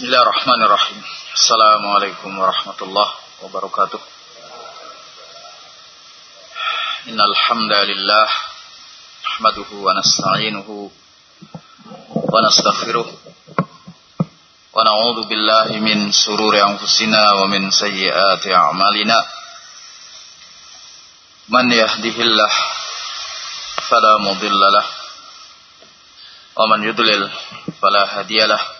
Bismillahirrahmanirrahim. Assalamualaikum warahmatullahi wabarakatuh. Innal hamdalillah nahmaduhu wa nasta'inuhu wa nastaghfiruh wa na'udzu billahi min sururi anfusina wa min sayyiati a'malina. Man yahdihillah fala mudilla lah wa man yudlil fala hadiyalah.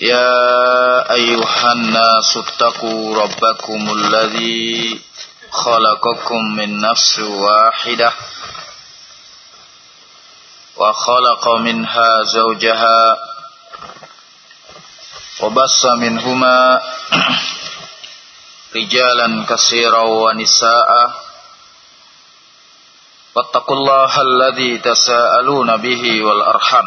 يا أيها الناس اتقوا ربكم الذي خلقكم من نفس واحدة وخلق منها زوجها وبص منهما رجالا كثيرا ونساء واتقوا الله الذي تساءلون به والأرحم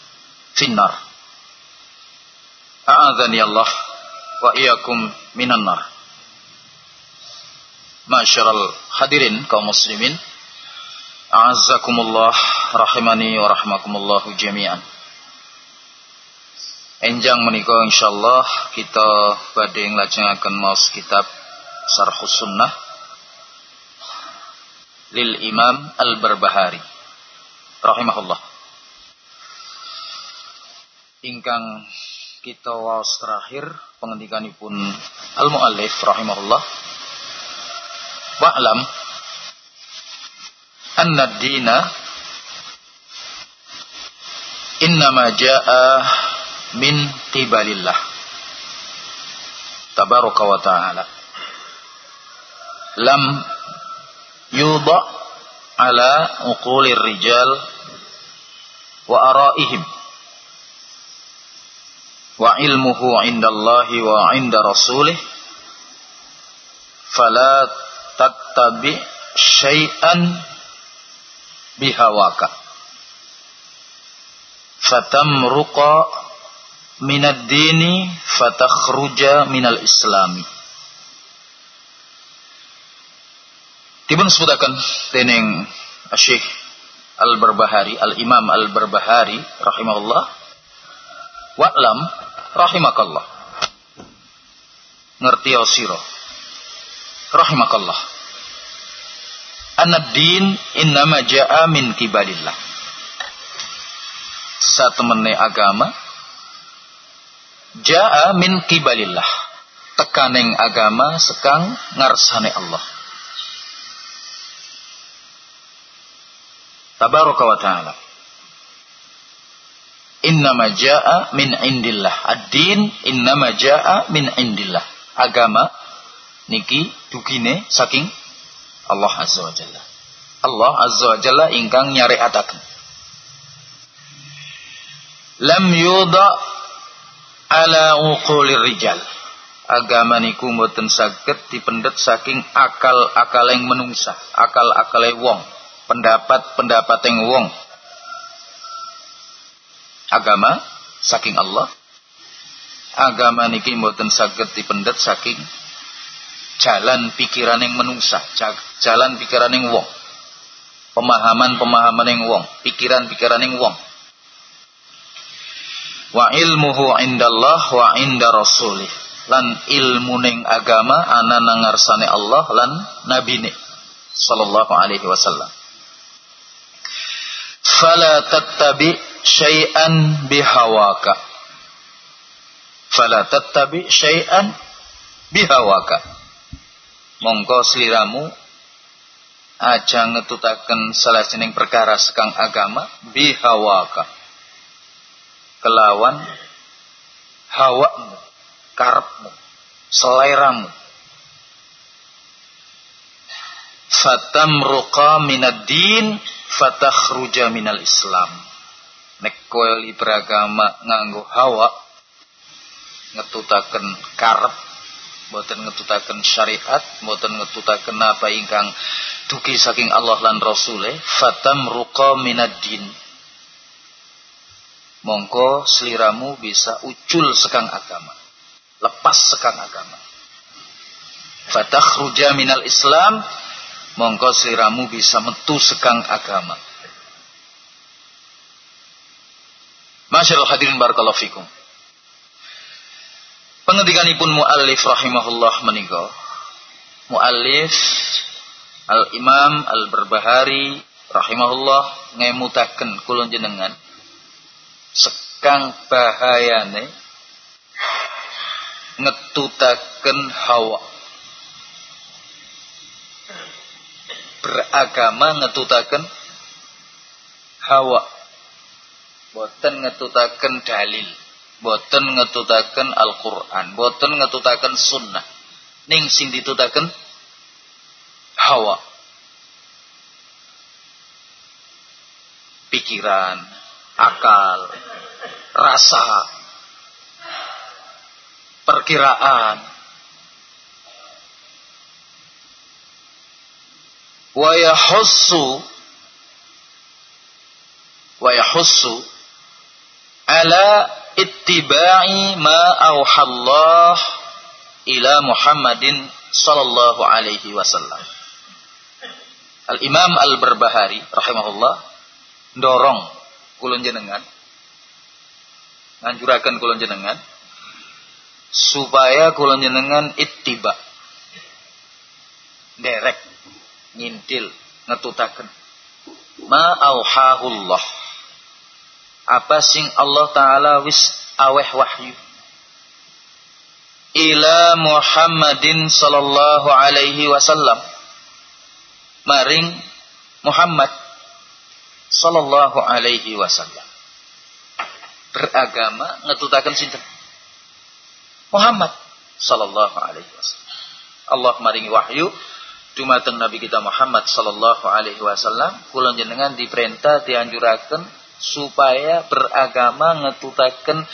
finnar. A'adhani Allah wa iyakum minan nar. Ma'asyiral hadirin kaum muslimin, a'azzakumullah rahimani wa rahmakumullahu jami'an. Enjang menikah, insyaallah kita badhe akan maus kitab Sarhus Sunnah lil Imam Al-Barbahari rahimahullah ingkang kita waos terakhir pengendikanipun Al-Muallif rahimahullah. Wa'lam anna dina innama jaa min qibalillah. Tabaraka wa ta'ala. Lam yudha ala uqulir rijal wa araihim wa ilmuhu indallahi wa inda rasulih fala tattabi syai'an bihawaka fatamruqa minad dini fatakhruja minal islami Dipun sebutaken dening Syekh Al-Barbahari, Al-Imam Al-Barbahari rahimahullah. Wa'lam rahimakallah. Ngerti sira. Rahimakallah. Anad din innama ja'a min kibalillah. Satemene agama ja'a min kibalillah. Tekaning agama sekang ngarsane Allah. Tabaraka wa ta'ala. Innama ja'a min indillah. Ad-din innama ja'a min indillah. Agama niki dugine saking Allah Azza wa Jalla. Allah Azza wa Jalla ingkang nyariataken. Lam yuda ala uqulir rijal. Agama niku mboten saged dipendet saking akal-akal yang menungsa, akal-akal wong, pendapat-pendapat yang wong. Agama saking Allah. Agama niki mboten saged dipendet saking jalan pikiran yang menungsa, jalan pikiran yang wong. Pemahaman-pemahaman yang wong, pikiran-pikiran yang wong. Wa ilmuhu indallah wa inda rasulih. Lan ilmu ning agama ana nangarsane Allah lan nabine sallallahu alaihi wasallam. Fala tattabi syai'an bihawaka. Fala tattabi syai'an bihawaka. Mongko sliramu aja ngetutaken salah sining perkara sekang agama bihawaka kelawan hawamu karepmu seleramu fatamruqa minad din fatakhruja minal islam nek kowe beragama nganggo hawa ngetutaken karep boten ngetutaken syariat boten ngetutaken apa ingkang duki saking Allah lan Rasule fatam ruqa minad din. Mongko seliramu bisa ucul sekang agama lepas sekang agama. Fatakhruja minal islam mongko seliramu bisa metu sekang agama Masyarul hadirin barakallahu fikum. Pengendikanipun muallif rahimahullah menika. Muallif Al-Imam Al-Berbahari rahimahullah ngemutaken kula jenengan sekang bahayane ngetutaken hawa. Beragama ngetutaken hawa boten ngetutaken dalil boten ngetutaken Al-Qur'an, boten ngetutaken sunnah. Ning sing ditutaken hawa. Pikiran, akal, rasa, perkiraan. Wa yahussu wa yahussu ala ittiba'i ma auhallah ila Muhammadin sallallahu alaihi wasallam. Al-Imam Al-Barbahari rahimahullah dorong kulon jenengan nganjuraken kulon jenengan supaya kulon jenengan ittiba derek ngintil ngetutaken ma auhahullah apa sing Allah taala wis aweh wahyu? Ila Muhammadin sallallahu alaihi wasallam. Maring Muhammad sallallahu alaihi wasallam. Beragama ngetutaken sinten? Muhammad sallallahu alaihi wasallam. Allah maringi wahyu. Dumateng Nabi kita Muhammad sallallahu alaihi wasallam. Kula jenengan diperintah dianjuraken supaya beragama ngetutaken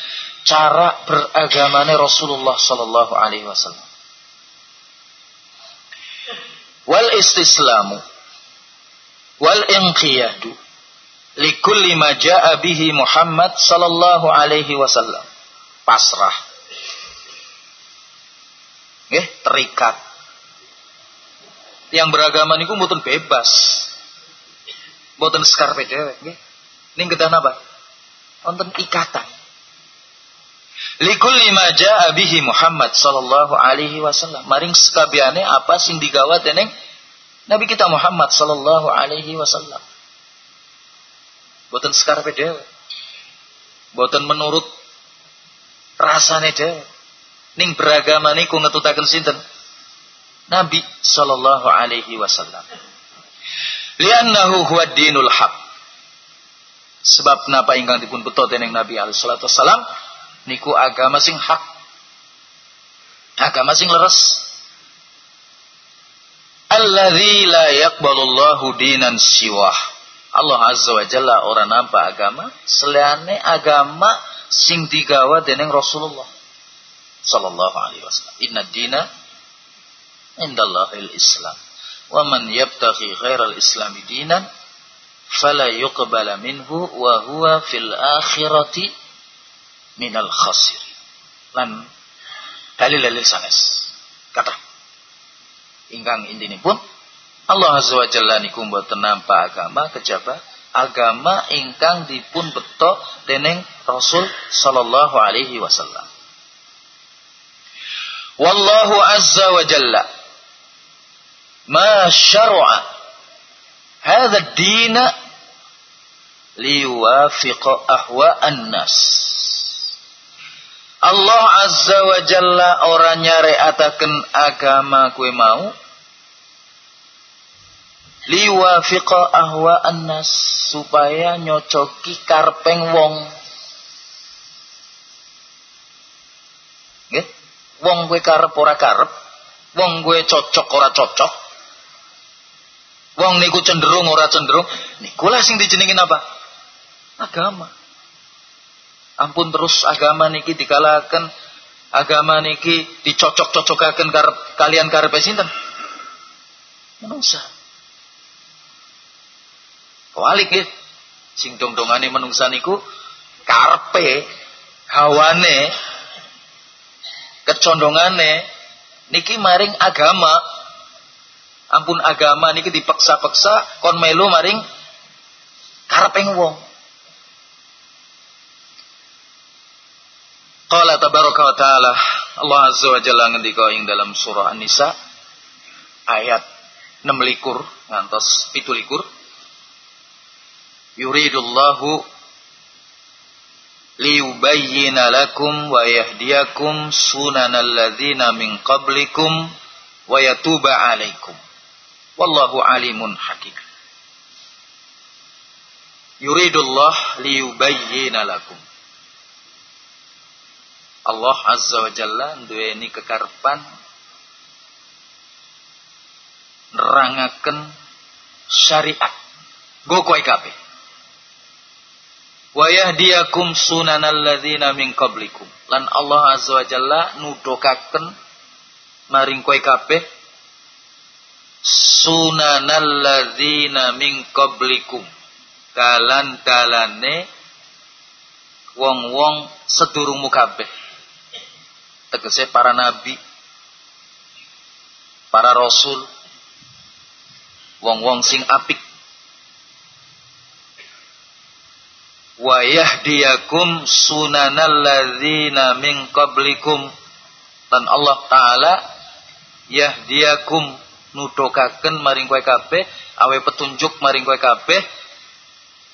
cara beragamane Rasulullah sallallahu alaihi wasallam. Wal istislamu wal inqiyadu likulli ma jaa bihi Muhammad sallallahu alaihi wasallam. Pasrah. Nggih, terikat. Yang beragama niku mboten bebas. Mboten skarpe dhewe nggih. Ning kedah apa? Wonten ikatan. Likulli ma jaa bihi Muhammad sallallahu alaihi wasallam. Maring sekabiane apa sing digawa dening Nabi kita Muhammad sallallahu alaihi wasallam. Boten sekarepe dhewe. Boten menurut rasane dhewe. Ning beragama niku ngetutaken sinten? Nabi sallallahu alaihi wasallam. Liannahu huwa dinul haq. Sebab napa ingkang dipun beto dening Nabi alaihi salatu wasalam niku agama sing hak. Agama sing leres. Alladzi la yaqbalullahu dinan siwah. Allah azza wa jalla ora nampa agama seliane agama sing digawa dening Rasulullah sallallahu alaihi wasallam. Inna dina indallahil Islam. Wa man yabtaghi ghairal islami dinan fala yuqbala minhu wa huwa fil akhirati minal khasir. Lan dalil-dalil sanes. Kata ingkang pun Allah azza wa jalla niku mboten nampa agama kejaba agama ingkang dipun beto dening Rasul sallallahu alaihi wasallam. Wallahu azza wa jalla ma syar'a hadha ad-din liwafiqa ahwa'an nas Allah azza wa jalla ora nyareataken agama kue mau liwafiqa ahwa'an nas supaya nyocoki karpeng wong. Wong gue karep ora karep, wong gue cocok ora cocok. Wong niku cenderung ora cenderung, niku lah sing dijenengin apa? Agama. Ampun terus agama niki dikalakan agama niki dicocok-cocokaken karep kalian karep sinten? Menungsa. Kewalik ya. Sing dong-dongane menungsa niku karpe hawane kecondongane niki maring agama ampun agama niki dipaksa-paksa kon melu maring kareping wong. Qala tabaraka wa ta'ala Allah azza wa jalla ngendika ing dalam surah An-Nisa ayat 6 likur ngantos 7 likur Yuridullahu liyubayyina lakum wa yahdiyakum sunanal ladzina min qablikum wa yatuba alaikum wallahu alimun hakim. Yuridullah liyubayyina lakum. Allah azza wa jalla duweni kekarepan nerangaken syariat. Go kowe kabeh. Wa yahdiyakum sunanal ladzina min qablikum. Lan Allah azza wa jalla nudukaken maring kowe kabeh sunanal ladzina min qablikum. Dalan-dalane wong-wong sedurungmu kabeh. Tegese para nabi para rasul wong-wong sing apik. Wa yahdiyakum sunanal ladzina min qablikum. Dan Allah taala yahdiyakum nudokaken maring kowe kabeh awe petunjuk maring kowe kabeh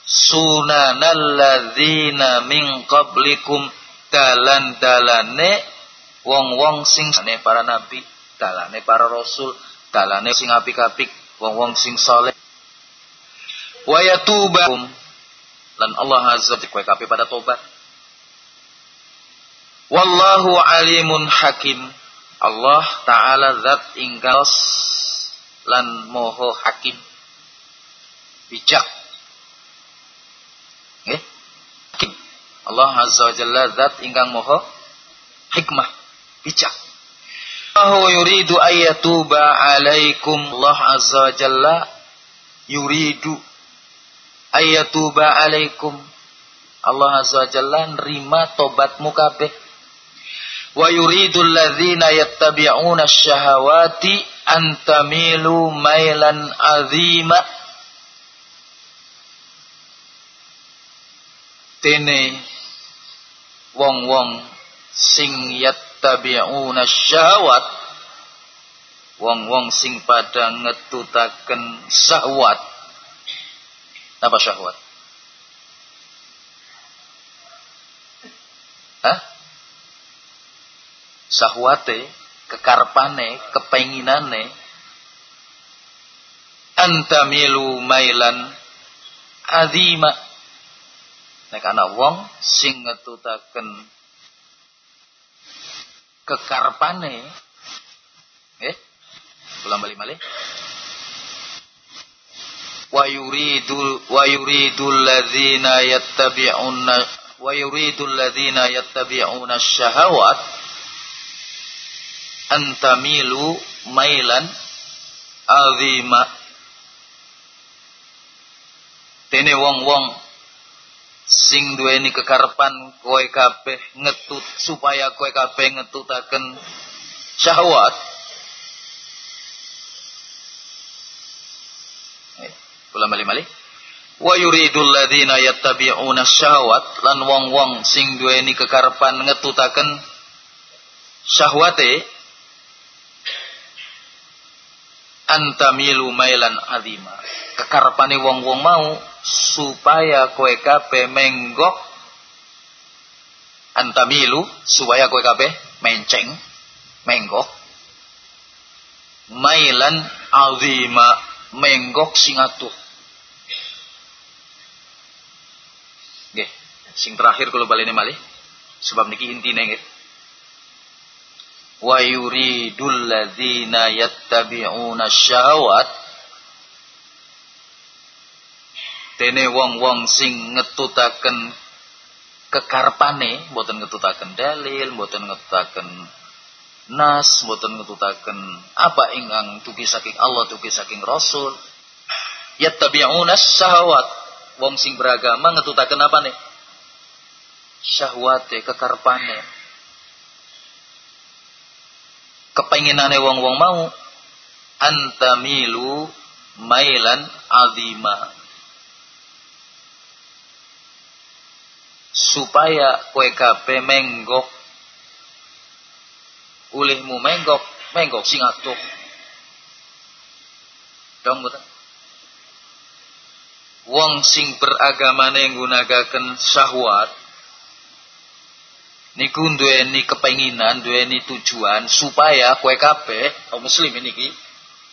sunanal ladzina min qablikum dalan-dalane wong-wong sing sane para nabi dalane para rasul dalane sing apik-apik wong-wong sing saleh. Wa yatubakum dan Allah azza wa jalla pada tobat. Wallahu alimun hakim. Allah taala zat ingkang lan moho hakim. Bijak. Nggih. Hakim. Allah azza wa jalla zat ingkang moho hikmah. Bijak. Allah yuridu ayatuba alaikum. Allah azza wa jalla yuridu ayatuba alaikum. Allah azza wa jalla nerima tobatmu kabeh. Wa yuridul ladzina yattabi'una syahawati an tamilu mailan azima tene wong-wong sing yattabi'una syahawat wong-wong sing pada ngetutaken syahwat apa syahwat? Hah? Syahwate, kekarpane, kepenginane antamilu mailan azima. Nek ana wong sing ngetutaken kekarpane eh ulang balik malih. Wa yuridu wa yuridu alladhina yattabi'una wa yuridu alladhina yattabi'una syahawat antamilu mailan azima dene wong-wong sing duweni kekarpan kowe kabeh ngetut supaya kowe kabeh ngetutaken syahwat eh, Kula mali-mali. Wa yuridul ladzina yattabi'una syahwat lan wong-wong sing duweni kekarpan ngetutaken syahwate antamilu mailan azima. Kekarepane wong-wong mau supaya kowe kabeh menggok. Antamilu supaya kowe kabeh menceng menggok. Mailan azima menggok sing atuh. Nggih, sing terakhir kula balene malih. Sebab niki intine nggih wa yuridul ladzina yattabi'una syahawat dene wong-wong sing ngetutaken kekarpane mboten ngetutaken dalil mboten ngetutaken nas mboten ngetutaken apa ingkang dugi saking Allah dugi saking Rasul. Yattabi'una syahawat wong sing beragama ngetutaken apa nih syahwate kekarpane kepenginane wong-wong mau. Antamilu mailan azima. Supaya kowe kabeh menggok. Ulihmu menggok menggok sing atuh dong betul wong sing beragamane nggunakaken syahwat niku duweni kepenginan, duweni tujuan supaya kue kabeh kaum muslim niki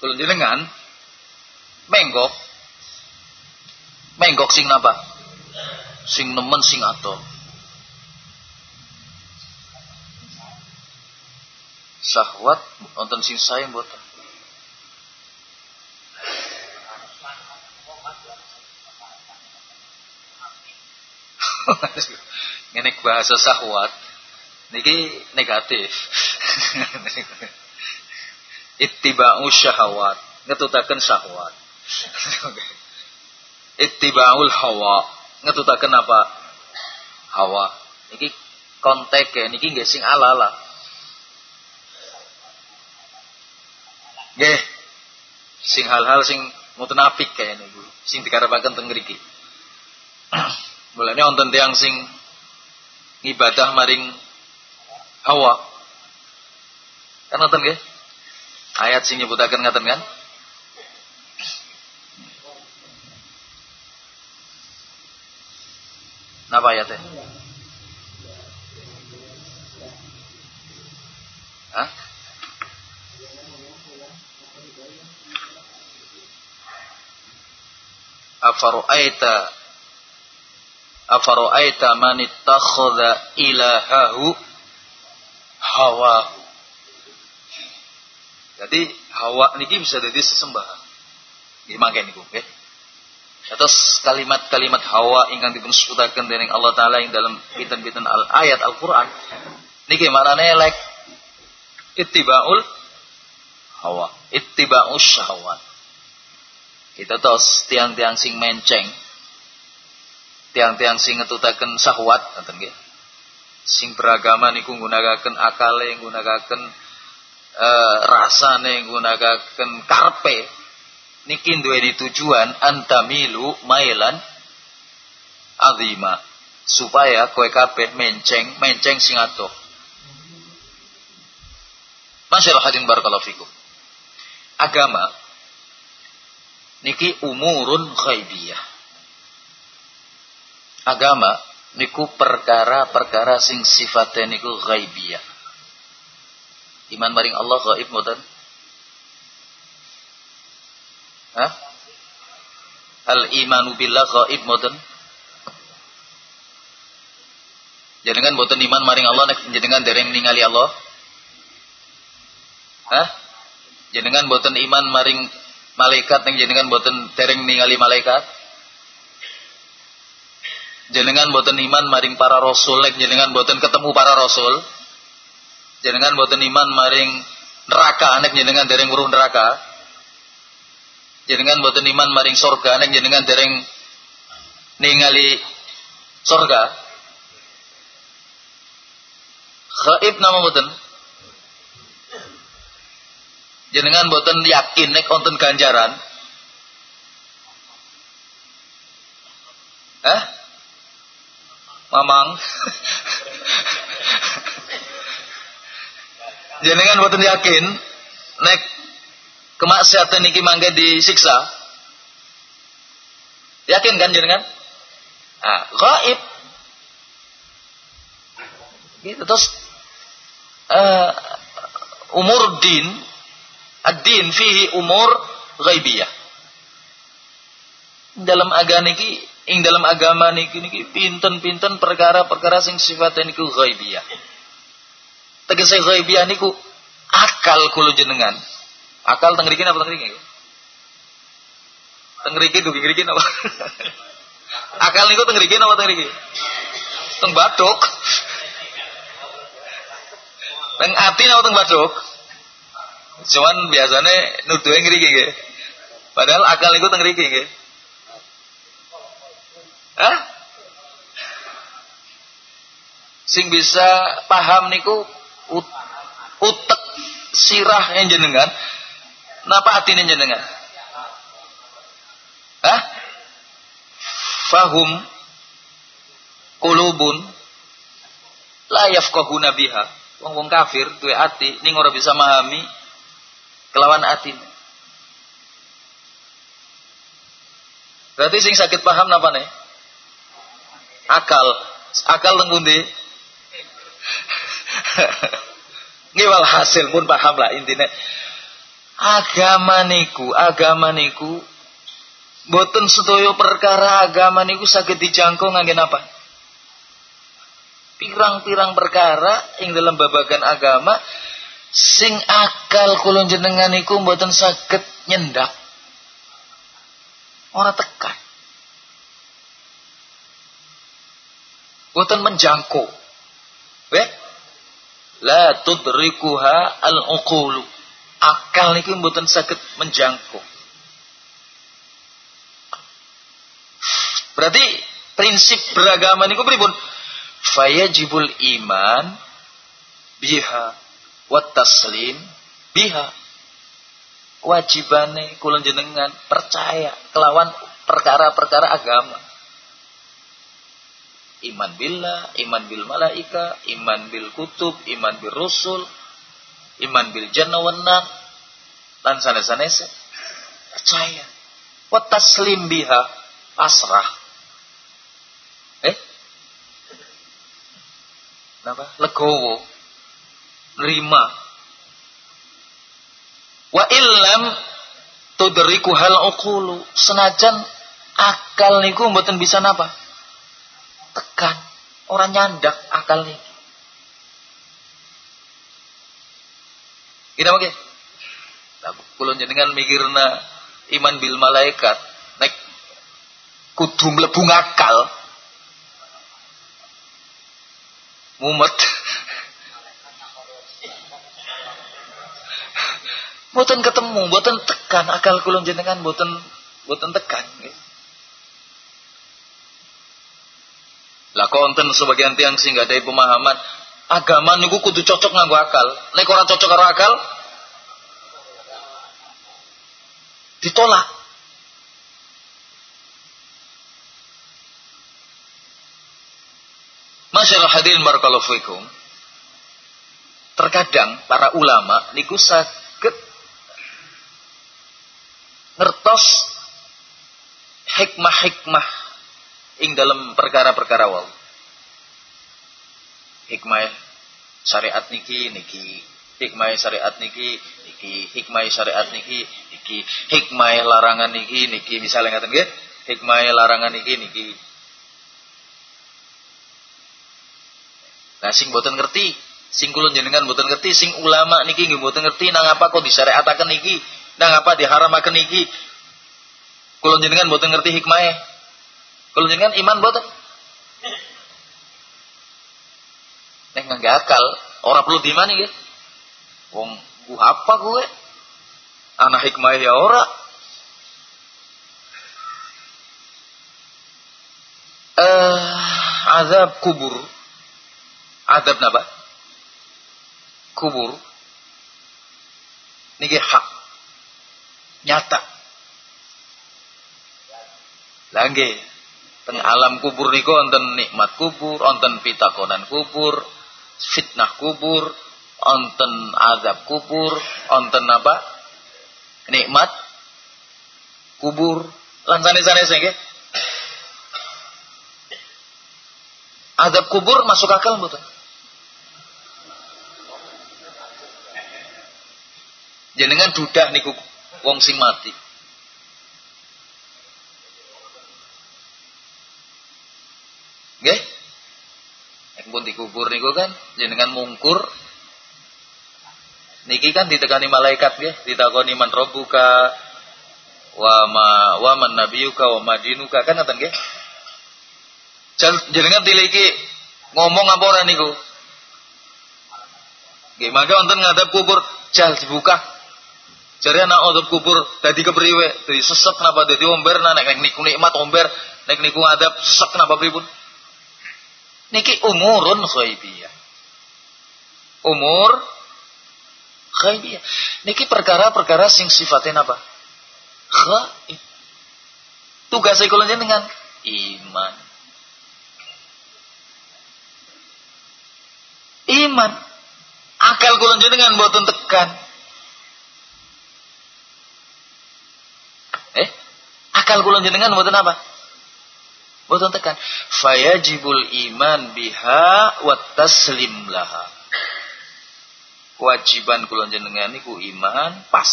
kula jenengan menggok menggok sing napa? Sing nemen sing ato. Sahwat wonten sing saya mboten. Ngene bahasa sahwat niki negatif. Ittiba'u syahawat ngetutaken syahwat. Ittiba'ul hawa. Ngetutaken apa? Hawa. Niki kontek ya. Niki nggih sing ala-ala nggih. Sing hal-hal sing mboten apik kaya niku sing dikarepaken teng mriki. Mulane wonten tiyang sing ngibadah maring Hawa. Kan ngoten nggih? Ayat sing nyebutaken ngoten kan? Napa ayatnya? Hah? Afaru'aita Afaru'aita man ittakhadha ilahahu hawa. Jadi hawa niki bisa jadi sesembahan. Mangke niku nggih. Atas kalimat-kalimat hawa ingkang dipun sebutaken dening Allah taala ing dalam pinten-pinten al ayat Al-Qur'an niki maknane elek ittibaul hawa, ittiba'us syahwat. Kita tos tiang-tiang sing menceng, tiang-tiang sing ngetutaken syahwat ngoten nggih sing beragama niku nggunakaken akale nggunakaken e, rasane nggunakaken karpe niki duweni tujuan antamilu mailan azima. Supaya kowe kabeh menceng menceng sing atuh Masyaallah hadirin barakallahu fikum. Agama niki umurun ghaibiyah. Agama niku perkara-perkara sing sifatnya niku ghaibiyah. Iman maring Allah gaib mboten? Hah? Al imanu billah gaib mboten? Jenengan mboten iman maring Allah nek jenengan dereng ningali Allah? Hah? Jenengan mboten iman maring malaikat nek jenengan mboten dereng ningali malaikat? Jenengan boten iman maring para rasul lek jenengan boten ketemu para rasul. Jenengan boten iman maring neraka nek jenengan dereng weruh neraka. Jenengan boten iman maring surga nek jenengan dereng ningali surga khaib nama boten? Jenengan boten yakin nek wonten ganjaran Mamang. Jenengan boten yakin nek kemaksiatan niki mangke disiksa. Yakin kan jenengan? Ah, gaib. Gitu terus uh, umur din ad-din fihi umur ghaibiyah. Dalam agama niki ing dalam agama niki niki pinten-pinten perkara-perkara sing sifatnya niku ghaibiyah. Tegese ghaibiyah niku akal kula jenengan. Akal teng napa teng mriki? Teng mriki dugi mriki napa? akal niku teng mriki napa teng mriki? Teng batuk. Teng ati napa teng batuk? Cuman biasanya nuduhe ngriki nggih. Padahal akal niku teng mriki nggih. Hah? Sing bisa paham niku ut utek sirah yang jenengan napa atine jenengan Hah? Fahum kulubun la yafqahuna biha. Wong-wong kafir duwe ati ning ora bisa memahami kelawan ati. Berarti sing sakit paham napa nih? Akal. Akal teng Ngiwal hasil pun paham lah intinya. Agama niku, agama niku boten sedoyo perkara agama niku sakit dijangkau ngangge apa? Pirang-pirang perkara ing dalam babagan agama sing akal kula jenengan niku mboten saged nyendak. Ora tekan. Boten menjangkau. Weh? La tudrikuha al-uqulu. Akal niku mboten saged menjangkau. Berarti prinsip beragama niku pripun? Fayajibul iman biha wa taslim biha. Wajibane kula jenengan percaya kelawan perkara-perkara agama iman billah, iman bil malaika, iman bil kutub, iman bil rusul, iman bil jannah wan nar, lan sanes-sanes percaya. Wa taslim biha pasrah. Eh? Napa? Legowo. Nerima. Wa illam tudriku hal uqulu. Senajan akal niku mboten bisa napa? Tekan, orang nyandak akal nih. Kita oke. Nah, kulon jenengan mikirna iman bil malaikat, naik kudu mlebu ngakal. Mumet. Boten ketemu, boten tekan akal kulon jenengan boten boten tekan. Gitu. Konten sebagian tiang sing gak ada pemahaman agama niku kudu cocok nganggo akal. Nek ora cocok karo akal ditolak. Masyarakat hadirin barakallahu. Terkadang para ulama niku saged ngertos hikmah-hikmah ing dalam perkara-perkara wau. Hikmah syariat niki niki hikmah syariat niki niki hikmah syariat niki niki hikmah larangan niki niki misalnya ngaten nggih hikmah larangan niki niki. Nah sing boten ngerti sing kulon jenengan boten ngerti sing ulama niki nggih boten ngerti nang apa kok disyariataken niki nang apa diharamaken niki. Kulon jenengan boten ngerti hikmahnya kalau dengan iman boten. Nek nggak akal, orang perlu di mana ya? Wong ku apa gue? Anak hikmah ya ora. Uh, azab kubur. Azab napa? Kubur. Niki hak. Nyata. Langge Teng alam kubur niku wonten nikmat kubur, wonten pitakonan kubur, fitnah kubur, wonten azab kubur, wonten apa? Nikmat kubur. Lan sanes-sanes nggih. Azab kubur masuk akal mboten? Jenengan dudak niku wong sing mati. Nggih? Pun dikubur niku kan jenengan mungkur niki kan ditekani malaikat nggih, ditakoni man rabbuka wa ma wa man nabiyuka wa madinuka kan ngoten nggih. Jenengan tiliki ngomong apa ora niku? Nggih, mangke wonten ngadep kubur jal dibuka. Jare anak odop kubur dadi kepriwe? Dadi sesek napa dadi omber nek nek niku nikmat omber, nek niku ngadep sesek napa pripun? Niki umurun ghaibiyah. Umur ghaibiyah. Niki perkara-perkara sing sifatnya apa? Ghaib. Tugas kula dengan iman. Iman. Akal kula dengan mboten tekan. Eh? Akal kula dengan mboten apa? Boten tekan. Fayajibul iman biha wa taslim laha. Kewajiban kula jenengan niku iman pas.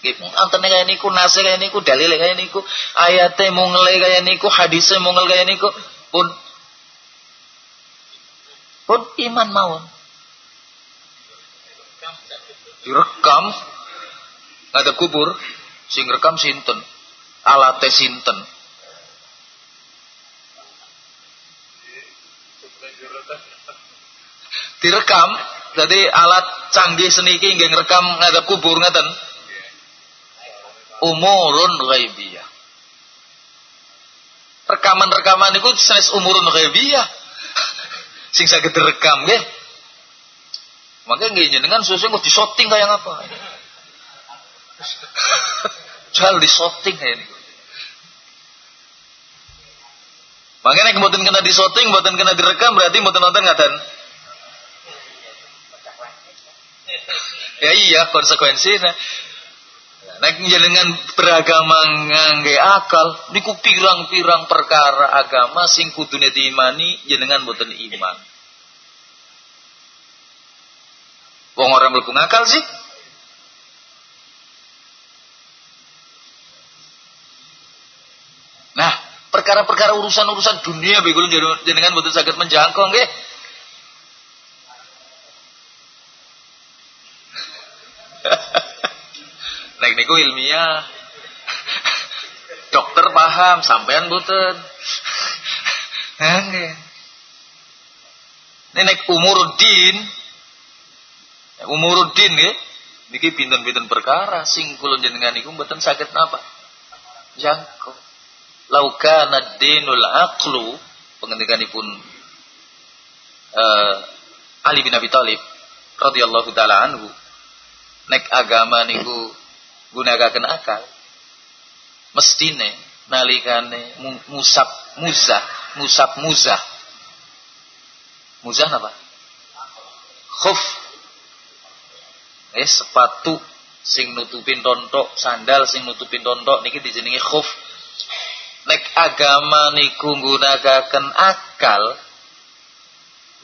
Nggih, antene kaya niku nase kaya niku dalil kaya niku ayate mungel kaya niku hadise mungel kaya niku pun pun iman mawon. Direkam ada kubur sing rekam sinten alate sinten direkam jadi alat canggih seniki nggih ngrekam ngadep kubur ngaten? Umurun ghaibiyah. Rekaman-rekaman itu sanes umurun ghaibiyah. Sing saged direkam nggih. Makanya nggih jenengan susu kok disoting kayak apa jual disoting kayak ini Makanya mboten kena disoting, mboten kena direkam berarti mboten nonton ngaten. Ya iya konsekuensi nah Nek jenengan beragama ngangge akal niku pirang-pirang perkara agama sing kudune diimani jenengan boten iman. Wong orang mlebu ngakal sih. Nah, perkara-perkara urusan-urusan dunia begitu jenengan boten saged menjangkau nggih. Nek niku ilmiah. Dokter paham, sampean boten. Nggih. Nek umuruddin umuruddin nggih niki pinten-pinten perkara sing kula jenengan niku mboten saged napa? Jangkau. Laukana dinul aqlu pengendikanipun uh, Ali bin Abi Thalib radhiyallahu taala anhu nek agama niku gunakaken akal. Mestine nalikane musab muzah musab muzah. Muzah apa? Khuf. Eh sepatu sing nutupin tontok sandal sing nutupin tontok niki dijenengi khuf. Nek agama niku gunakaken akal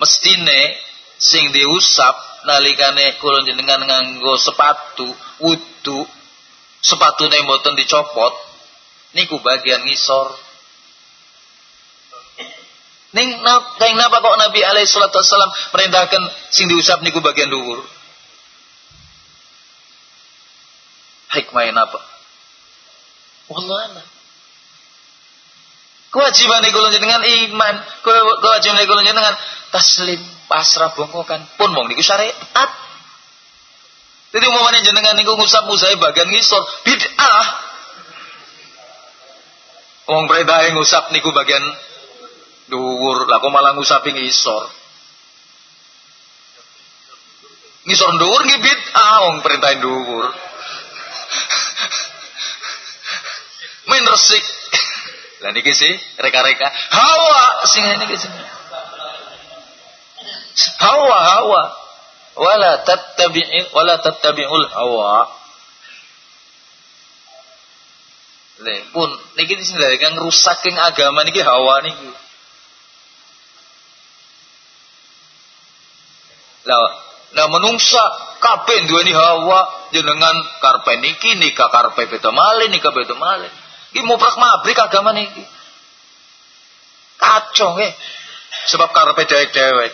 mestine sing diusap nalikane kula jenengan nganggo sepatu wudu sepatune mboten dicopot niku bagian ngisor Ning napa napa kok Nabi alaihi salatu wasallam sing diusap niku bagian dhuwur? Hikmah apa? Wallah Kewajiban kula jenengan iman, kewajiban kula jenengan taslim, pasrah bongkokan pun wong niku syariat. Jadi umpamanya jenengan niku ngusap musai bagian ngisor bid'ah. Wong perintah ngusap niku bagian dhuwur, lah kok malah ngusapi ngisor. Ngisor dhuwur nggih bid'ah wong perintah dhuwur. Main resik. Lah niki sih reka-reka hawa sing niki sing. Hawa hawa. Wala tattabi'i wala tattabi'ul hawa. Le pun niki kang ngrusaking agama niki hawa niki. Lah lah menungsa kabeh duweni hawa jenengan karpe niki nikah karpe beda malih nikah beda malih. Iki mubrak mabrik agama niki. Kacau nggih. Sebab karepe dewek-dewek.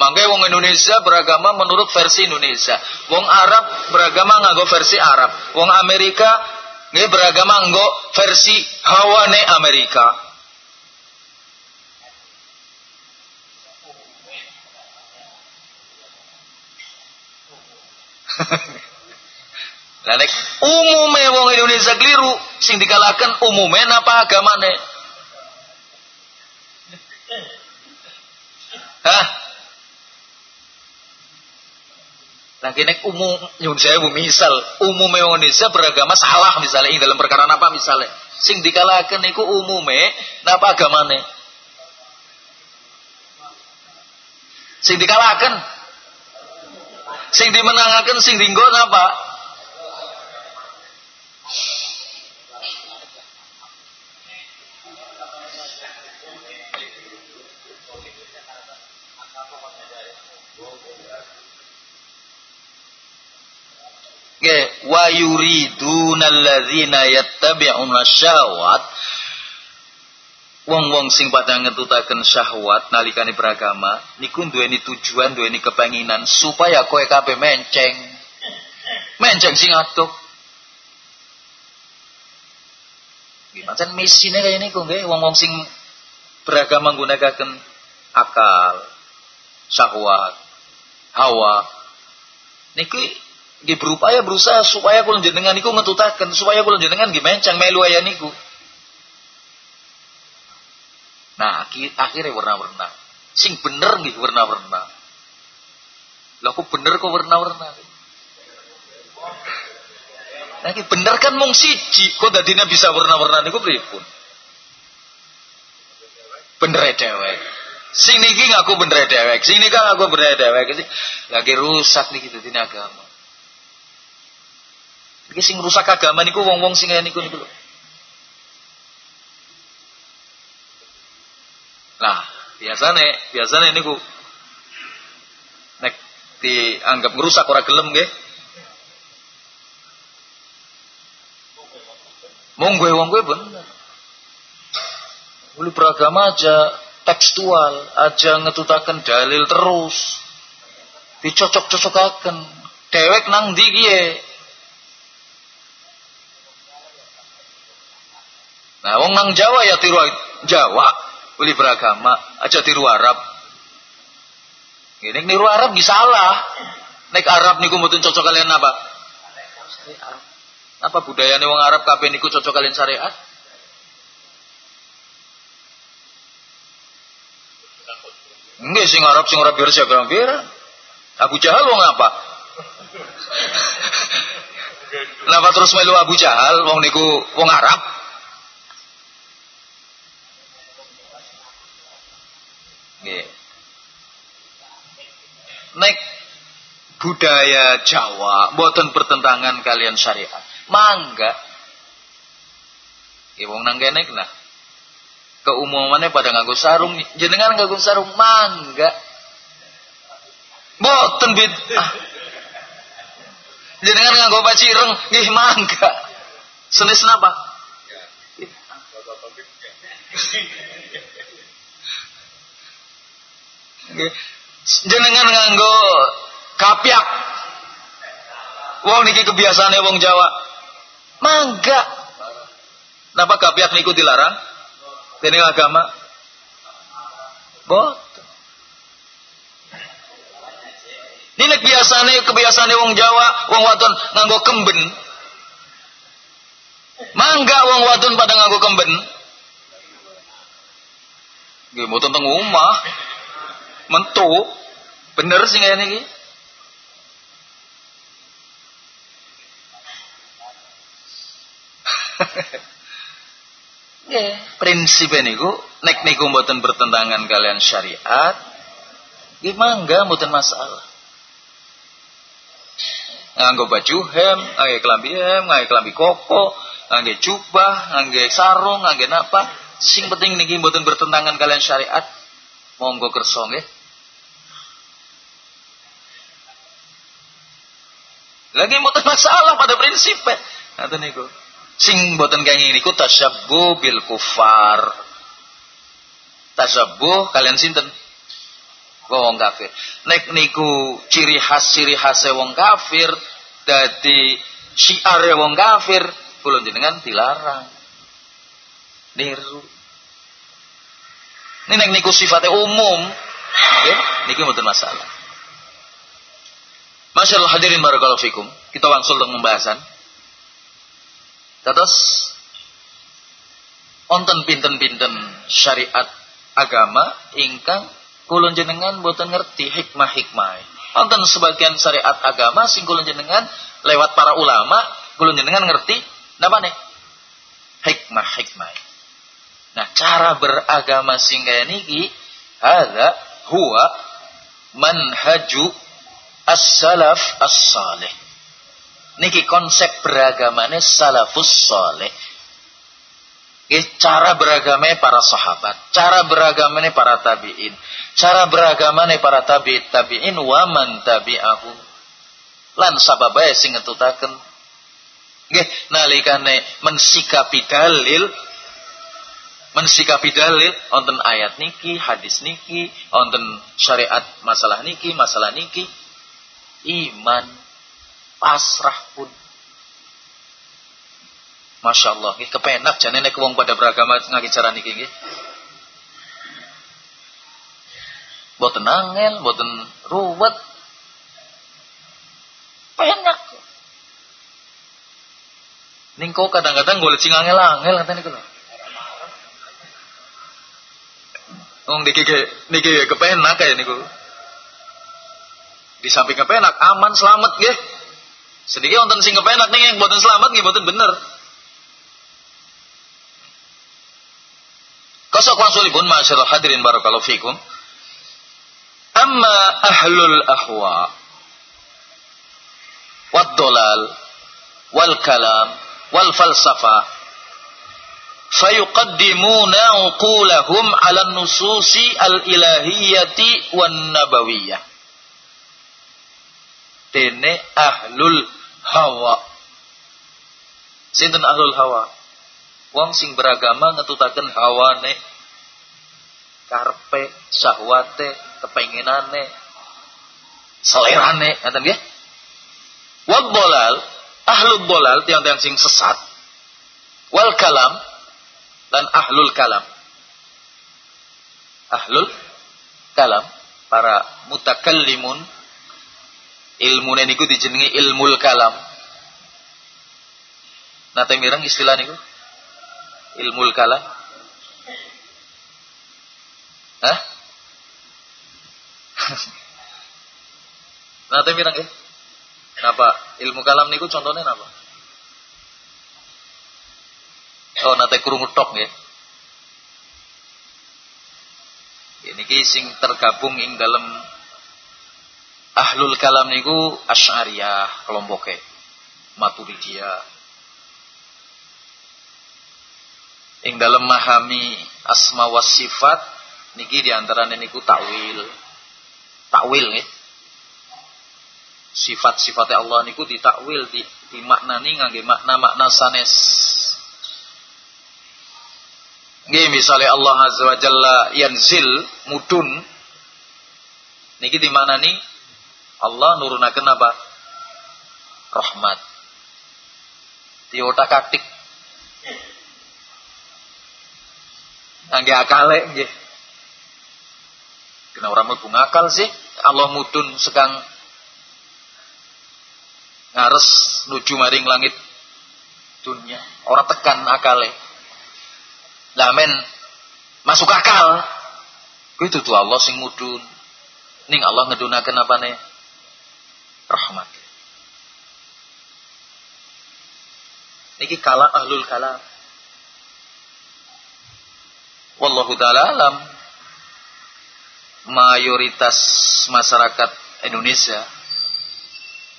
Makanya wong Indonesia beragama menurut versi Indonesia. Wong Arab beragama nganggo versi Arab. Wong Amerika nggih beragama nganggo versi hawane Amerika. Lah nek umume wong Indonesia keliru, sing dikalahkan umume napa agamane? Hah? Nah kini umum nyun saya misal umum Indonesia beragama salah misalnya dalam perkara apa misalnya. Sing dikalahkan iku umume napa agamane? Sing dikalahkan? Sing dimenangkan sing dinggo napa wa yuriduna alladzina yattabi'una syahwat. Wong-wong sing pada ngetutaken syahwat nalikane beragama niku duweni tujuan duweni kepenginan supaya kowe kabeh menceng. Menceng sing atuk Pancen misine kaya niku nggih wong-wong sing beragama nggunakaken akal, syahwat, hawa. Niki Nggih berupaya berusaha supaya kula jenengan niku ngetutaken, supaya kula jenengan nggih mencang melu aya niku. Nah, akhirnya warna-warna. Sing bener nggih warna-warna. Lah kok bener kok warna-warna. Nah, bener kan mung siji, kok dadine bisa warna-warna niku pripun? Bener dewek. Sing niki ngaku bener dewek, sing niki ngaku bener dewek. Lagi rusak niki dadi agama. Iki sing rusak agama niku wong-wong sing niku niku lho. Nah, biasane biasane niku nek dianggap ngerusak ora gelem nggih. Monggo wong gue bener. Uli beragama aja tekstual, aja ngetutaken dalil terus. Dicocok-cocokaken. Dewek nang ndi Nah, wong nang Jawa ya tiru Jawa, boleh beragama, aja tiru Arab. Ini niru Arab bisa salah. Nek Arab niku mboten cocok kalian apa? Apa budayane wong Arab kabeh niku cocok kalian syariat? Enggak sing Arab sing ora biar siapa biar. Abu Jahal wong apa? Kenapa terus melu Abu Jahal wong niku wong Arab? Nek budaya Jawa boten pertentangan kalian syariat. Mangga. Ya wong nang kene nah. Keumumannya pada nganggo sarung, jenengan nganggo sarung mangga. Boten ah. Jenengan nganggo ireng nggih mangga. Senis napa? Jenengan nganggo kapyak. Wong niki kebiasaane wong Jawa. Mangga. Napa kapyak niku dilarang? Dening agama? Bot. Ini nek biasane kebiasaane wong Jawa, wong wadon nganggo kemben. Mangga wong wadon pada nganggo kemben. Nggih mboten teng omah mentu bener sih kayak ini Nggih, prinsip niku nek niku mboten bertentangan kalian syariat, nggih mangga mboten masalah. Nganggo baju hem, nganggo kelambi hem, nganggo kelambi koko, nganggo jubah, nganggo sarung, nganggo napa, sing penting niki mboten bertentangan kalian syariat, monggo kersa nggih. Lagi mboten masalah pada prinsip. Ngoten niku. Sing boten kenging niku tasyabbu bil kufar. Tasyabbu kalian sinten? Wong kafir. Nek niku ciri khas ciri khas wong kafir dadi syiar wong kafir, kula jenengan dilarang. Niru. Ini nek niku sifatnya umum, ya, niku mboten masalah. Masyaallah hadirin barakallahu fikum. Kita langsung ke pembahasan. Terus onten pinten-pinten syariat agama ingkang kulon jenengan boten ngerti hikmah-hikmah. Onten sebagian syariat agama sing kulon jenengan lewat para ulama kulon jenengan ngerti napa nih? Hikmah-hikmah. Nah, cara beragama sing kaya niki hadza huwa manhaju as-salaf as-salih niki konsep beragamane salafus soleh. cara beragamanya para sahabat, cara beragamanya para tabiin, cara beragamanya para tabi tabiin wa man tabi'ahu. Lan sababae sing ngetutaken. Nggih, nalikane mensikapi dalil mensikapi dalil wonten ayat niki, hadis niki, wonten syariat masalah niki, masalah niki iman pasrah pun. Masya Allah, ini kepenak jane nek wong pada beragama ngaki cara niki nggih. Boten angel, boten ruwet. Penak. Ningko kadang-kadang golek sing angel-angel ngaten niku lho. Wong niki niki kepenak kaya niku. Di samping kepenak, aman selamat nggih. Sedikit wonten sing kepenak nih yang buatan selamat nggih buatan bener. Kosok wansulipun masyarakat hadirin barakallahu fikum. Amma ahlul ahwa wad dolal wal kalam wal falsafah fayuqaddimuna uqulahum ala nususi al ilahiyyati wan nabawiyah dene ahlul hawa. Sinten ahlul hawa? Wong sing beragama ngetutaken hawane, karpe, syahwate, kepenginane, selerane, ngaten nggih? Wal bolal, ahlul bolal tiang-tiang sing sesat. Wal kalam dan ahlul kalam. Ahlul kalam, para mutakallimun ilmu niku dijenengi ilmu kalam. Nate mireng istilah niku? Ilmu kalam. Hah? Nate mireng ya? Napa? Ilmu kalam niku contohnya napa? Oh, nate krungu tok ya. Ini sing tergabung ing dalam ahlul kalam niku asy'ariyah kelompoknya maturidiyah. Ing dalam memahami asma wa sifat niki di antara niku takwil. Takwil nih sifat-sifatnya Allah niku ditakwil di, di maknani ngangge makna-makna sanes. Nggih misalnya Allah Azza wa Jalla yanzil mudun. Niki di mana nih Allah nurunaken apa? Rahmat. Diotak atik. Nggih akale nggih. Kena orang mlebu ngakal sih. Allah mudun sekang ngares nuju maring langit dunia. Orang tekan akale. Lamen masuk akal. Itu tuh Allah sing mudun. Ning Allah ngedunaken nih? Rahmat. Niki kala ahlul kalam. wallahu taala alam mayoritas masyarakat Indonesia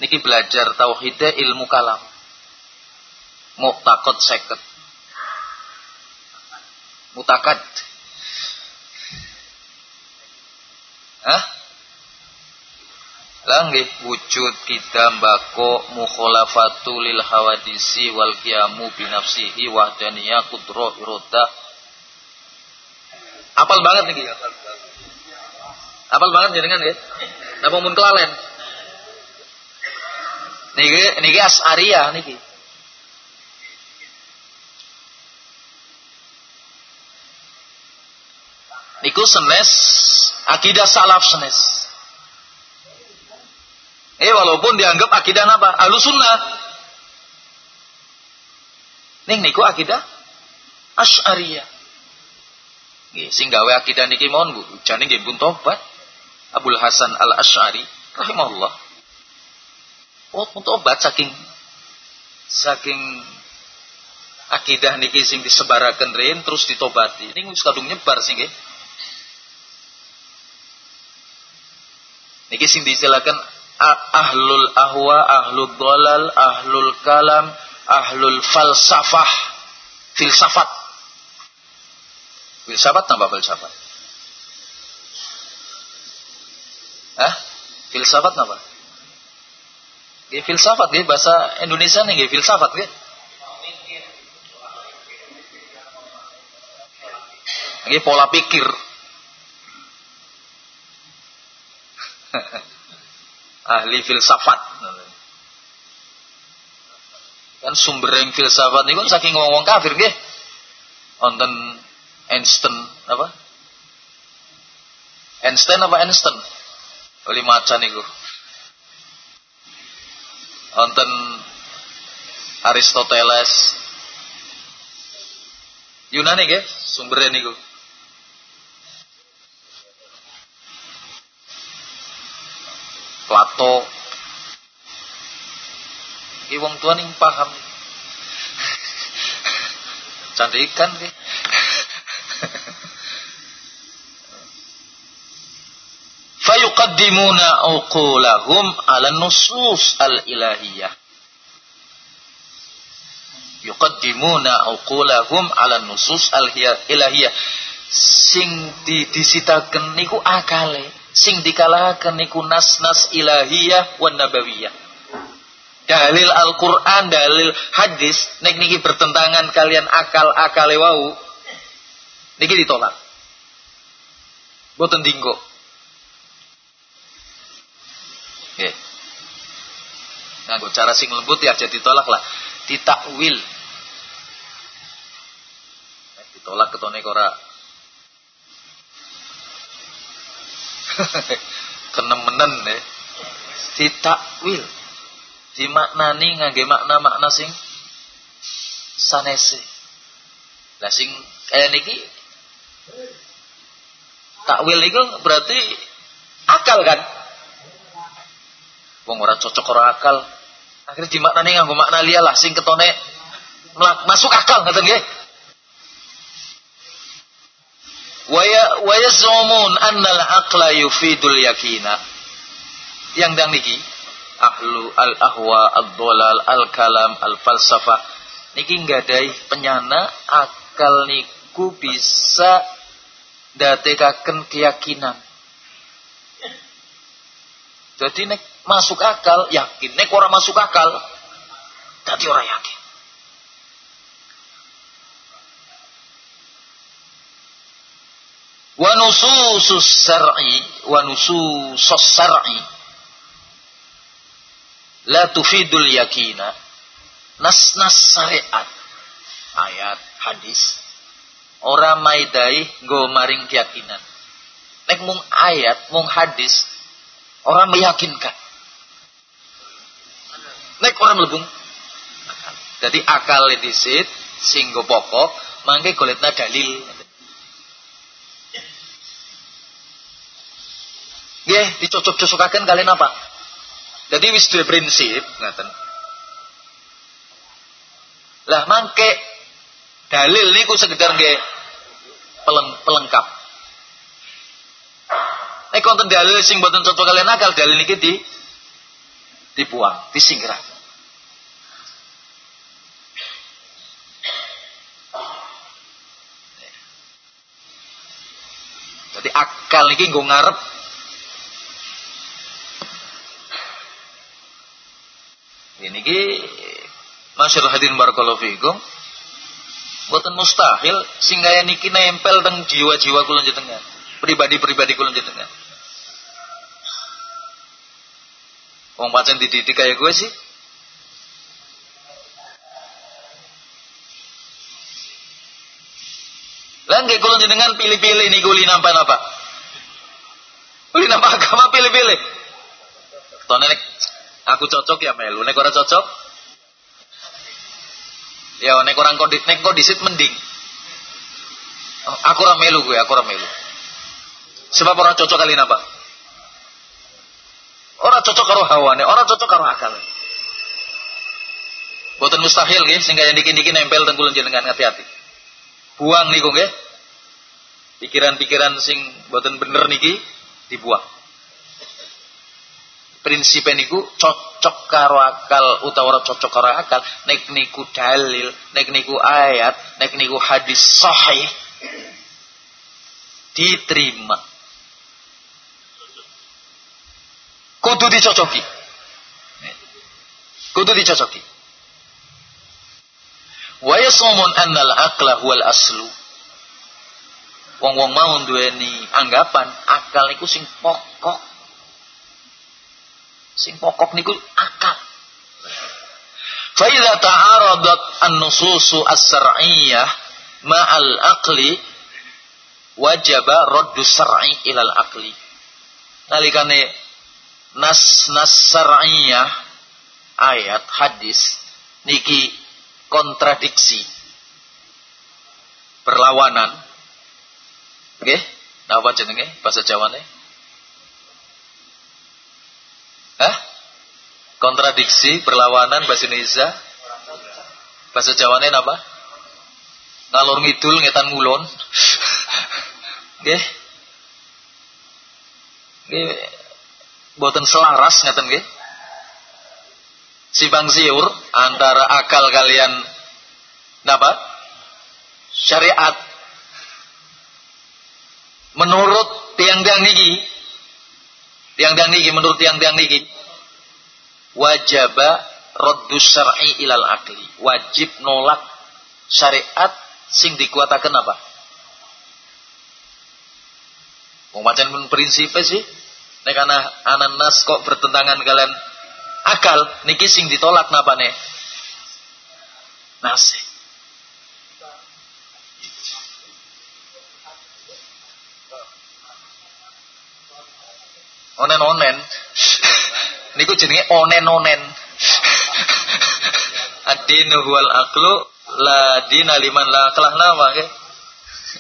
niki belajar tauhidnya ilmu kalam takut seket mutakat Hah? Langgih wujud kita mbako mukhalafatu lil hawadisi wal qiyamu binafsihi wahdaniyah kudro iroda Apal banget nih Apal banget jenengan nggih. Napa mun kelalen? Niki niki Asy'ariyah niki. Niku senes akidah salaf senes. Eh walaupun dianggap akidah apa? Ahlu sunnah. Ning niku akidah Asy'ariyah. Nggih, sing gawe akidah niki mohon Bu, jane nggih pun tobat. Abdul Hasan Al-Asy'ari rahimahullah. Oh, pun tobat saking saking akidah niki sing disebaraken rin terus ditobati. Ini wis kadung nyebar sing nggih. Niki sing disilakan ahlul ahwa, ahlul dolal, ahlul kalam, ahlul falsafah, filsafat. Filsafat tambah filsafat. Hah? Filsafat apa? Ya, filsafat ya bahasa Indonesia nih filsafat ya. Ini pola pikir. ahli filsafat. Kan sumber yang filsafat niku saking ngomong kafir nggih. Wonten Einstein apa? Einstein apa Einstein? Oli maca niku wonten Aristoteles. Yunani nggih sumbernya niku Plato. Iki wong tua ning paham. Cantikan ki. Fayuqaddimuna uqulahum ala nusus al-ilahiyah. Yuqaddimuna uqulahum ala nusus al-ilahiyah. Sing di disitaken niku akale sing dikalahkan niku nas-nas ilahiyah wan nabawiyah. Dalil Al-Qur'an, dalil hadis nek niki bertentangan kalian akal-akal wau niki ditolak. Boten dinggo. Oke. Nah, cara sing lembut ya jadi tolak lah. Ditakwil. Ditolak ketone ora kenemenen ya ditakwil. Dimaknani ngangge makna-makna sing sanese. Lah sing kaya niki takwil itu berarti akal kan? Wong ora cocok ora akal. Akhirnya dimaknani nganggo makna liya lah sing ketone masuk akal ngoten nggih wa yaz'umun annal aqla yufidul yakina. Yang dang niki? Ahlu al ahwa al dolal al kalam al falsafah niki nggadahi penyana akal niku bisa datekaken keyakinan. Jadi nek masuk akal yakin. Nek orang masuk akal tadi orang yakin wa nususus syar'i wa nususus syar'i la tufidul yakina. Nas-nas syariat. Ayat hadis. Ora maidai go maring keyakinan. Nek mung ayat mung hadis orang meyakinkan. Nek orang melebung jadi akal disit singgo pokok mangke golekna dalil Nggih, dicocok-cocokaken kalian apa? Jadi wis duwe prinsip ngaten. Lah mangke dalil niku sekedar nggih pelengkap. Nek konten dalil sing boten cocok kalian akal dalil niki di dibuang, disingkirkan. Jadi akal niki nggo ngarep ini ki masyarakat hadirin barakallahu fiikum Buatan mustahil sehingga niki nempel teng jiwa-jiwa kula jenengan, pribadi-pribadi kula jenengan. Wong pancen dididik kayak gue sih. Lah nggih jenengan pilih-pilih niku li nampak apa? Li nampak agama pilih-pilih. Tone nek aku cocok ya melu, nek ora cocok Ya nek orang kondit nek kondisit mending. Oh, aku ora melu gue, aku ora melu. Sebab orang cocok kali apa? Orang cocok karo hawane, orang cocok karo akal. Boten mustahil nggih sing kaya dikit-dikit nempel teng kula jenengan hati-hati. Buang niku nggih. Pikiran-pikiran sing boten bener niki dibuang prinsip niku cocok karo akal utawa cocok karo akal. Nek niku dalil nek niku ayat nek niku hadis sahih diterima. Kudu dicocoki. Kudu dicocoki. Wa yasumun annal aqla huwal aslu. Wong-wong mau duweni anggapan akal niku sing pokok Sing pokok niku akal. Fa idza ta'aradat an-nususu as-sar'iyyah ma'al aqli wajaba raddu sar'i ilal aqli. Nalikane nas nas sar'iyah ayat hadis niki kontradiksi perlawanan oke okay? napa jenenge bahasa Jawane Hah? Kontradiksi, perlawanan bahasa Indonesia. Bahasa Jawane apa? Ngalur ngidul ngetan ngulon. Nggih. Nggih boten selaras ngeten nggih. Simpang siur antara akal kalian napa? Syariat. Menurut tiang-tiang niki tiang-tiang niki menurut tiang-tiang niki wajaba raddu syar'i ilal akli. Wajib nolak syariat sing dikuatakan apa? Wong pancen pun prinsip sih. Nek ana anan nas kok bertentangan kalian akal niki sing ditolak napa nih? Nasi. Onen-onen. niku jenenge onen-onen. Ad-dinu wal aqlu la dina liman la kelah nama ke.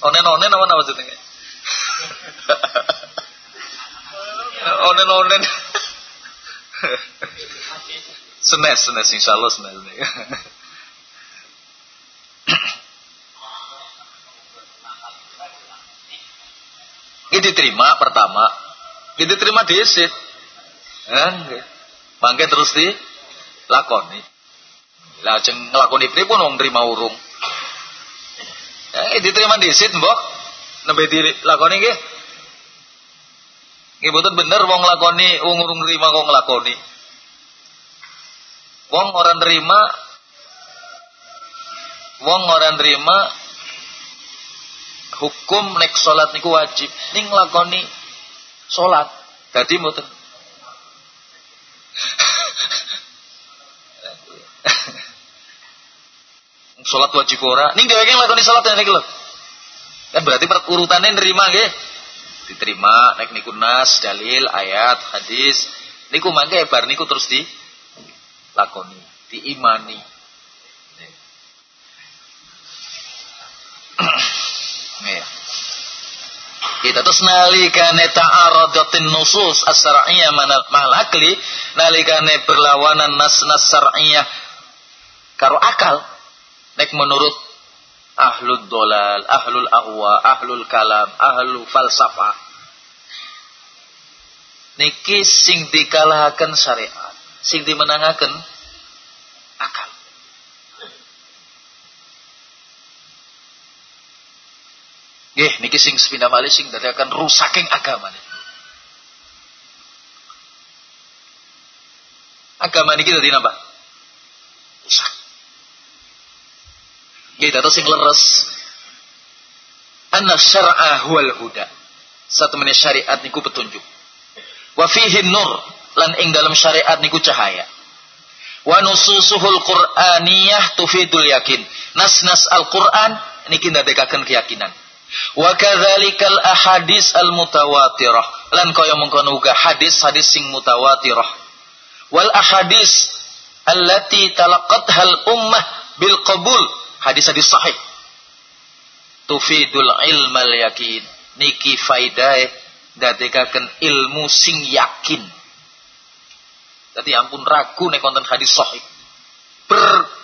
Onen-onen apa nama jenenge? Onen-onen. senes, senes insyaallah senes. Ini diterima pertama, diterima disit. Eh, Mangke terus di lakoni. Lah jeng nglakoni pripun wong nrima urung. Eh diterima disit mbok nembe dilakoni nggih. Nggih boten bener wong lakoni wong urung nrima kok nglakoni. Wong ora nerima wong ora nerima hukum nek salat niku wajib ning lakoni salat. Dadi mboten Salat wajib ora. Ning dheweke nglakoni salat nek lho. Kan berarti urutannya nerima nggih. Diterima nek niku nas, dalil, ayat, hadis. Niku mangke bar niku terus di lakoni, diimani. Ya. Kita terus nalikane ta'aradatin nusus as-sar'iyyah mal akli, nalikane berlawanan nas-nas sar'iyyah karo akal, nek menurut ahlul dolal, ahlul ahwa, ahlul kalam, ahlul falsafah. Niki sing dikalahaken syariat, sing dimenangaken akal. Nggih, niki sing sepindah malih sing dadakan rusaking agama niki. Agama niki dadi napa? Rusak. Nggih, dados sing leres. Anna syar'a huwal huda. Satu menit syariat niku petunjuk. Wa fihi nur lan ing dalam syariat niku cahaya. Wa nususuhul Qur'aniyah tufidul yakin. Nas-nas Al-Qur'an niki ndadekaken keyakinan. Wa kadzalikal ahadis al mutawatirah. Lan kaya mengkono uga hadis-hadis sing mutawatirah. Wal ahadis allati talaqathal ummah bil qabul. Hadis-hadis sahih. Tufidul ilmal yakin. Niki faidae dadekaken ilmu sing yakin. Jadi ampun ragu nek konten hadis sahih. Ber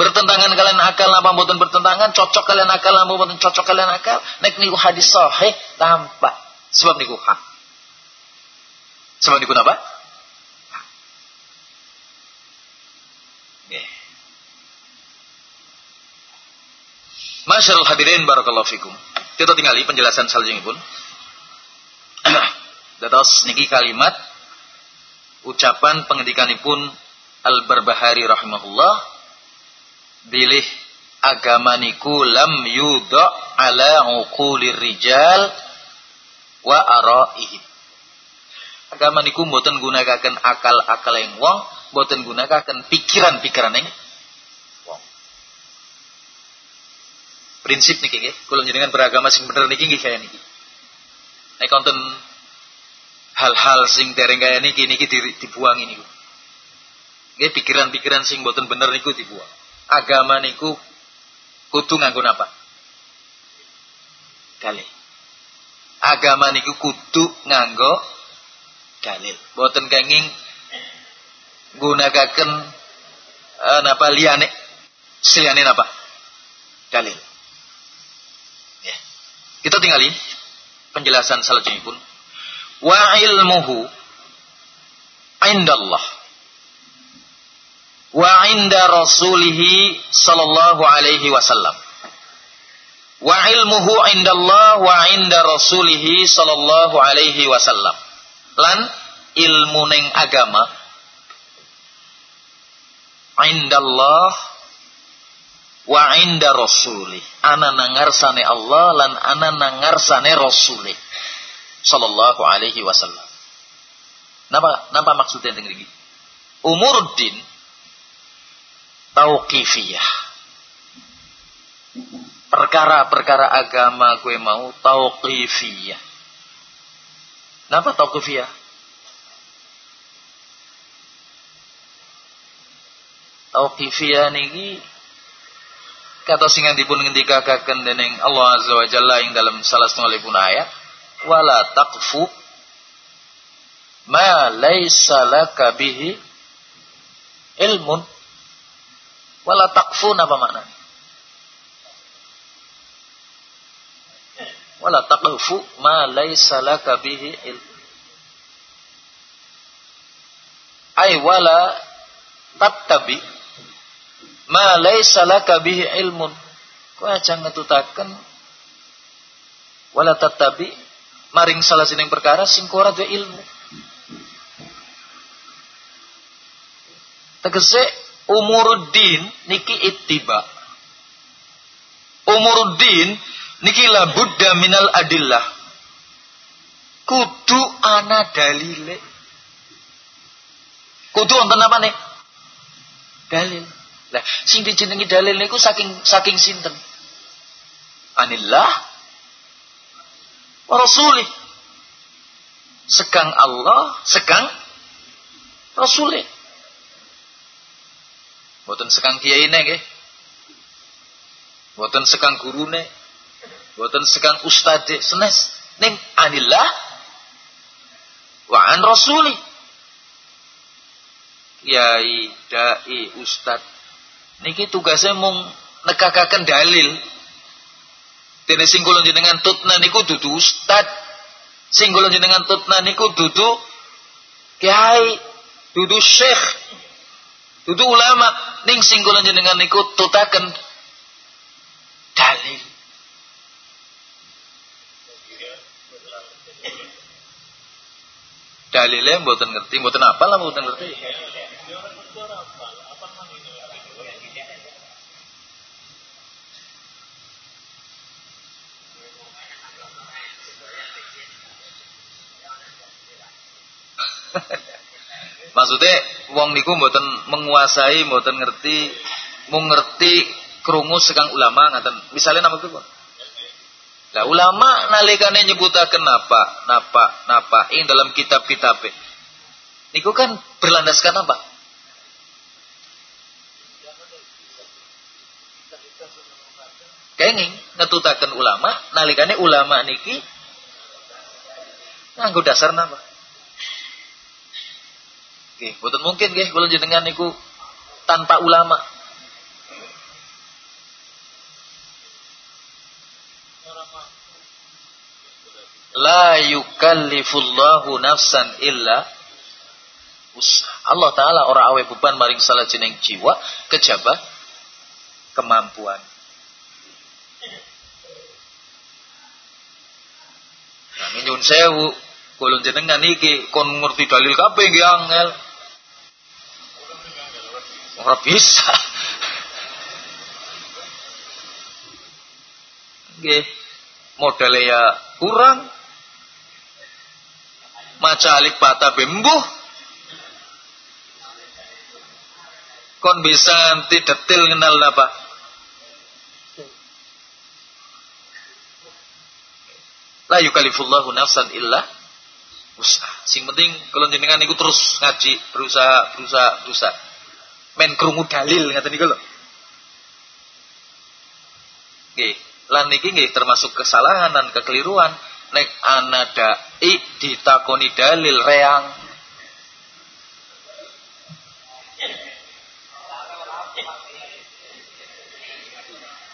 bertentangan kalian akal apa mboten bertentangan cocok kalian akal apa mboten cocok kalian akal nek niku hadis sahih tampak sebab niku hak sebab niku yeah. Masyarul hadirin barakallahu fikum. Kita tinggali penjelasan pun. Dados niki kalimat ucapan pengendikanipun Al-Barbahari rahimahullah bilih agama niku lam yudha ala uqulir rijal wa araihim. Agama niku mboten gunakaken akal-akal yang wong, mboten gunakaken pikiran-pikiran yang wong. Prinsip niki nggih, kula jenengan beragama sing bener niki nggih kaya niki. Nek konten hal-hal sing dereng kaya niki niki dibuang ini. Nggih pikiran-pikiran sing mboten bener niku dibuang agama niku kudu nganggo napa? Dalil. Agama niku kudu nganggo dalil. Boten kenging gunakaken uh, napa liyane siyane napa? Dalil. Ya. Kita tinggali penjelasan selanjutnya pun. Wa ilmuhu indallah wa inda rasulihi sallallahu alaihi wasallam. Wa ilmuhu indallah wa inda rasulihi sallallahu alaihi wasallam. Lan ilmu ning agama. Indallah wa inda rasulih. Ana nangarsane Allah lan ana nangarsane rasulih. Sallallahu alaihi wasallam. Napa napa maksudnya dengan ini umuruddin tauqifiyah. Perkara-perkara agama gue mau tauqifiyah. Kenapa tauqifiyah? Tauqifiyah niki kata singan dipun ngendikaken dening Allah Azza wa Jalla ing dalam salah setunggalipun ayat wala taqfu ma laisa laka bihi ilmun Wala takfun apa makna? Wala taqfu ma laisa laka bihi ilm. Ay wala tattabi ma laisa laka bihi ilmun. Kau aja ngetutaken wala tattabi maring salah sining perkara sing ora ilmu. Tegese umuruddin niki ittiba. Umuruddin niki la buddha minal adillah. Kudu ana dalile. Kudu wonten apa nih? Dalil. Lah, sing dijenengi dalil niku saking saking sinten? Anillah rasulih. Sekang Allah, sekang Rasulih. Boten sekang kiai nggih. Boten sekang gurune. Boten sekang ustade senes ning anillah wa an rasuli. Kiai, dai, ustad niki tugasnya mung nekakaken dalil. Dene sing kula jenengan tutna niku dudu ustad. Sing kula jenengan tutna niku dudu kiai, dudu syekh, dudu ulama. Ning sing kula jenengan niku tutaken dalil. Dalilnya mboten ngerti, mboten apa lah mboten ngerti. Maksudnya wong niku mboten menguasai, mboten ngerti, mau ngerti krungu sekang ulama ngaten. Misalnya nama pripun? Lah ulama nalikane nyebutaken napa, napa, napa ing dalam kitab-kitab niku kan berlandaskan apa? Kenging ngetutaken ulama nalikane ulama niki nganggo dasar napa? Nggih, mboten mungkin nggih kula jenengan niku tanpa ulama. La yukallifullahu nafsan illa Allah Ta'ala orang awe beban maring salah jeneng jiwa kejaba kemampuan. Nah, nyun sewu, kulun jenengan iki kon ngerti dalil kabeh nggih angel. Ora bisa. Nggih. Modele ya kurang. Maca alik bata bembuh. Kon bisa nanti detail kenal apa? La yukalifullahu nafsan illa usaha. Sing penting kalau jenengan itu terus ngaji, berusaha, berusaha, berusaha men krungu dalil ngaten niku lho. Nggih, lan niki nggih termasuk kesalahan dan kekeliruan nek ana dai ditakoni dalil reang.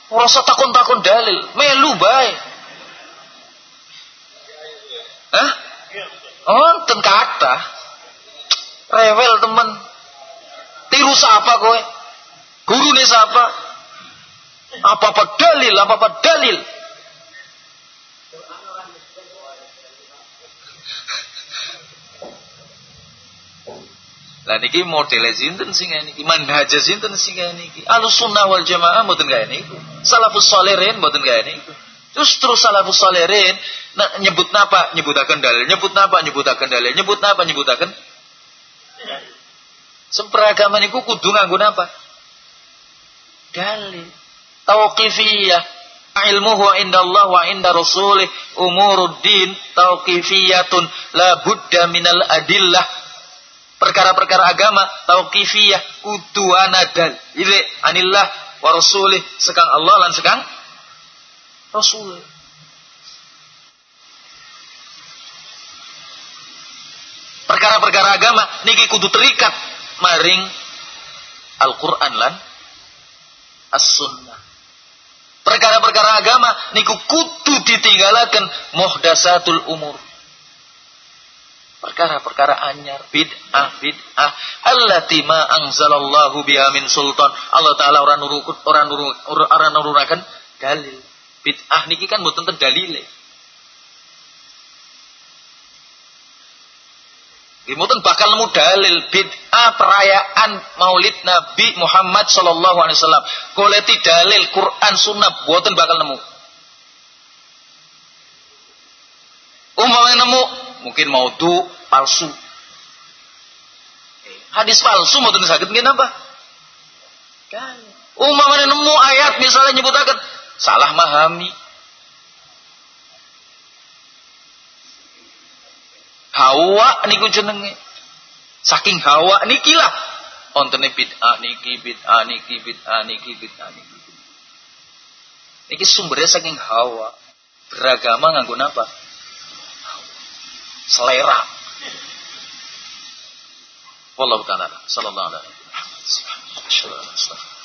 Ora takon-takon dalil, melu bae. Hah? Oh, kata. Rewel temen. Tiru siapa kowe? Guru nih siapa? Apa-apa dalil, apa-apa dalil. Lah niki modele sinten sing niki? Manhaj sinten sing niki? Ahlus sunnah wal jamaah mboten kaya niku. Salafus sholihin mboten kaya niku. Justru salafus sholihin nah, nyebut napa? Nyebutaken dalil. Nyebut napa? Nyebutaken dalil. Nyebut napa? Nyebutaken Seperagaman itu kudu nganggo apa? Dalil. Tauqifiyah. Ilmuhu inda Allah wa inda rasulih. Umuruddin. Tauqifiyatun. La budda minal adillah. Perkara-perkara agama. Tauqifiyah. Kudu anadal ile anillah wa rasulih. Sekang Allah lan sekang rasul. Perkara-perkara agama. Niki kudu terikat maring Al-Quran lan As-Sunnah. Perkara-perkara agama niku kudu ditinggalakan muhdasatul umur. Perkara-perkara anyar, bid'ah, bid'ah, allati ma anzalallahu biha min sultan. Allah taala orang nurukut, orang nururakan dalil. Bid'ah niki kan mboten dalile. Mboten bakal nemu dalil bid'ah perayaan Maulid Nabi Muhammad sallallahu alaihi wasallam. Goleti dalil Quran Sunnah mboten bakal nemu. Umpamanya nemu mungkin maudhu palsu. Hadis palsu mboten saged nggih napa? Kan. Umpamanya nemu ayat misalnya nyebutaken salah mahami. Hawa niku jenenge. Saking hawa niki lah. Ontene bid'ah niki bid'ah niki bid'ah niki bid'ah niki. Niki sumbernya saking hawa. Beragama nganggo napa? Selera. Wallahu taala sallallahu alaihi wasallam.